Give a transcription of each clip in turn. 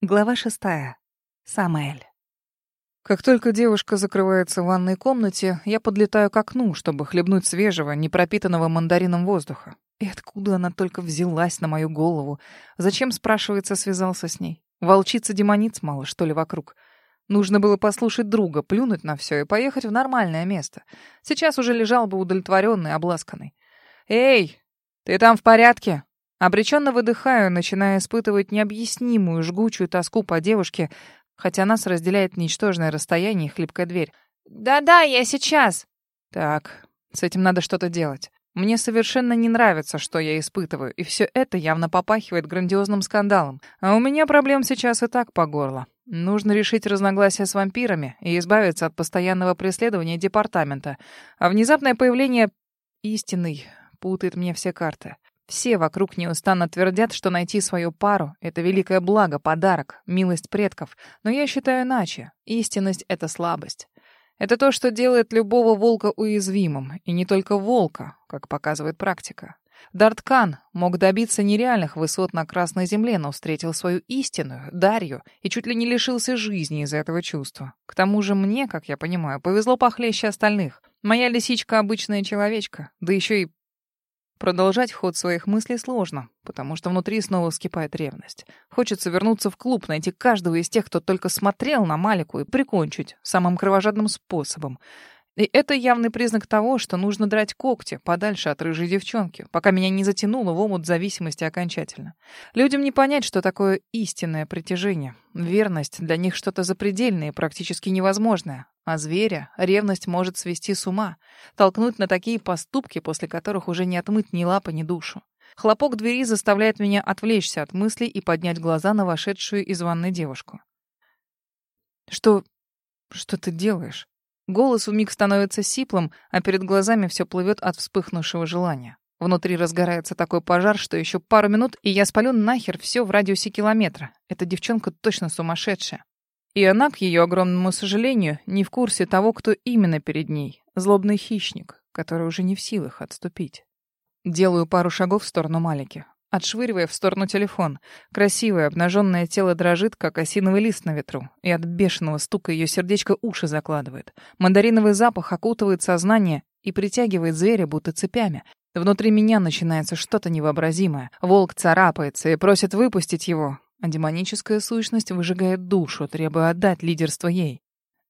Глава шестая. Самаэль. Как только девушка закрывается в ванной комнате, я подлетаю к окну, чтобы хлебнуть свежего, не пропитанного мандарином воздуха. И откуда она только взялась на мою голову? Зачем, спрашивается, связался с ней? Волчица-демониц мало, что ли, вокруг? Нужно было послушать друга, плюнуть на все и поехать в нормальное место. Сейчас уже лежал бы удовлетворенный, обласканный. «Эй, ты там в порядке?» Обреченно выдыхаю, начиная испытывать необъяснимую жгучую тоску по девушке, хотя нас разделяет ничтожное расстояние и хлипкая дверь. «Да-да, я сейчас». Так, с этим надо что-то делать. Мне совершенно не нравится, что я испытываю, и все это явно попахивает грандиозным скандалом. А у меня проблем сейчас и так по горло. Нужно решить разногласия с вампирами и избавиться от постоянного преследования департамента. А внезапное появление истинный путает мне все карты. Все вокруг неустанно твердят, что найти свою пару — это великое благо, подарок, милость предков. Но я считаю иначе. Истинность — это слабость. Это то, что делает любого волка уязвимым. И не только волка, как показывает практика. Дарткан мог добиться нереальных высот на Красной Земле, но встретил свою истинную, Дарью, и чуть ли не лишился жизни из-за этого чувства. К тому же мне, как я понимаю, повезло похлеще остальных. Моя лисичка обычная человечка, да еще и Продолжать ход своих мыслей сложно, потому что внутри снова вскипает ревность. Хочется вернуться в клуб, найти каждого из тех, кто только смотрел на Малику, и прикончить самым кровожадным способом. И это явный признак того, что нужно драть когти подальше от рыжей девчонки, пока меня не затянуло в омут зависимости окончательно. Людям не понять, что такое истинное притяжение. Верность для них что-то запредельное, практически невозможное. А зверя ревность может свести с ума, толкнуть на такие поступки, после которых уже не отмыть ни лапы, ни душу. Хлопок двери заставляет меня отвлечься от мыслей и поднять глаза на вошедшую из ванной девушку. «Что... что ты делаешь?» Голос вмиг становится сиплым, а перед глазами все плывет от вспыхнувшего желания. Внутри разгорается такой пожар, что еще пару минут, и я спалю нахер все в радиусе километра. Эта девчонка точно сумасшедшая. И она, к ее огромному сожалению, не в курсе того, кто именно перед ней. Злобный хищник, который уже не в силах отступить. Делаю пару шагов в сторону Малики отшвыривая в сторону телефон. Красивое обнаженное тело дрожит, как осиновый лист на ветру, и от бешеного стука ее сердечко уши закладывает. Мандариновый запах окутывает сознание и притягивает зверя будто цепями. Внутри меня начинается что-то невообразимое. Волк царапается и просит выпустить его, а демоническая сущность выжигает душу, требуя отдать лидерство ей.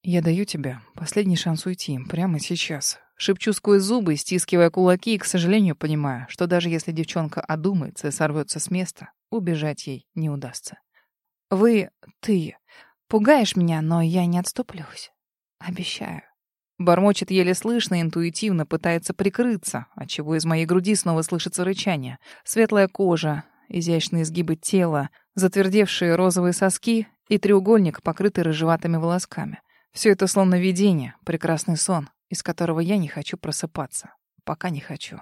«Я даю тебе последний шанс уйти, прямо сейчас. Шепчу сквозь зубы, стискивая кулаки, и, к сожалению, понимаю, что даже если девчонка одумается и сорвется с места, убежать ей не удастся. «Вы... ты... пугаешь меня, но я не отступлюсь. Обещаю». Бормочет еле слышно, интуитивно, пытается прикрыться, отчего из моей груди снова слышится рычание. Светлая кожа, изящные изгибы тела, затвердевшие розовые соски и треугольник, покрытый рыжеватыми волосками. Все это словно видение, прекрасный сон, из которого я не хочу просыпаться. Пока не хочу.